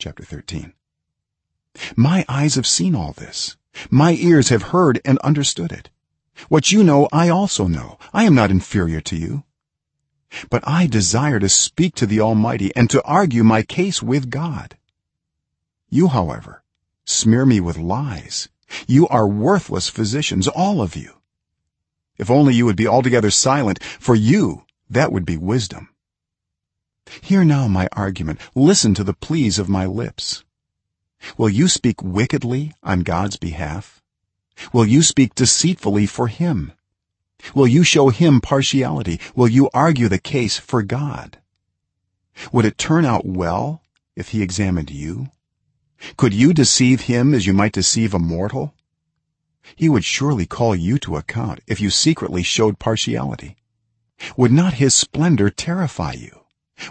chapter 13 my eyes have seen all this. My ears have heard and understood it. What you know i also know. I am not inferior to you. But i desire to speak to the almighty and to argue my case with god. You however smear me with lies. You are worthless physicians all of you. If only you would be altogether silent for you that would be wisdom hear now my argument. Listen to the pleas of my lips. Will you speak wickedly on god's behalf? Will you speak deceitfully for him? Will you show him partiality? Will you argue the case for god? Would it turn out well if he examined you? Could you deceive him as you might deceive a mortal? He would surely call you to account if you secretly showed partiality. Would not his splendor terrify you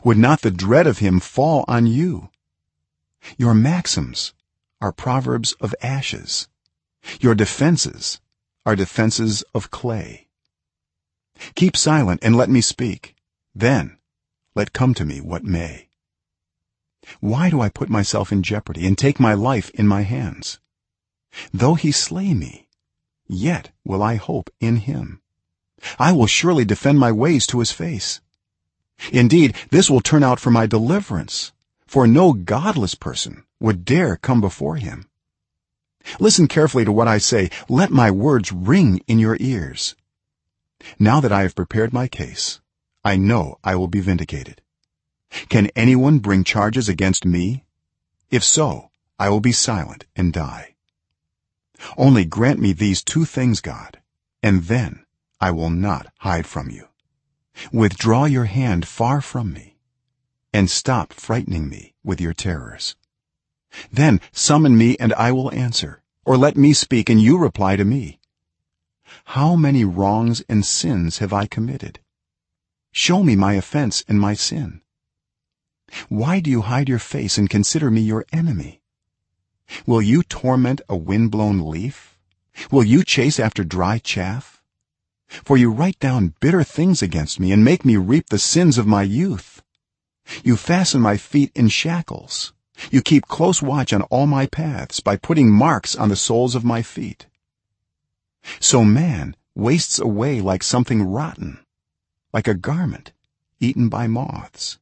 would not the dread of him fall on you? Your maxims are proverbs of ashes. Your defenses are defenses of clay. Keep silent and let me speak. Then let come to me what may. Why do i put myself in jeopardy and take my life in my hands? Though he slay me yet will i hope in him. I will surely defend my ways to his face indeed this will turn out for my deliverance for no godless person would dare come before him. Listen carefully to what i say. Let my words ring in your ears. Now that i have prepared my case i know i will be vindicated. Can anyone bring charges against me? If so i will be silent and die. Only grant me these two things god and then i will not hide from you withdraw your hand far from me and stop frightening me with your terrors. Then summon me and i will answer or let me speak and you reply to me. How many wrongs and sins have i committed? Show me my offense and my sin. Why do you hide your face and consider me your enemy? Will you torment a wind-blown leaf? Will you chase after dry chaff for you write down bitter things against me and make me reap the sins of my youth. You fasten my feet in shackles. You keep close watch on all my paths by putting marks on the soles of my feet. So man wastes away like something rotten like a garment eaten by moths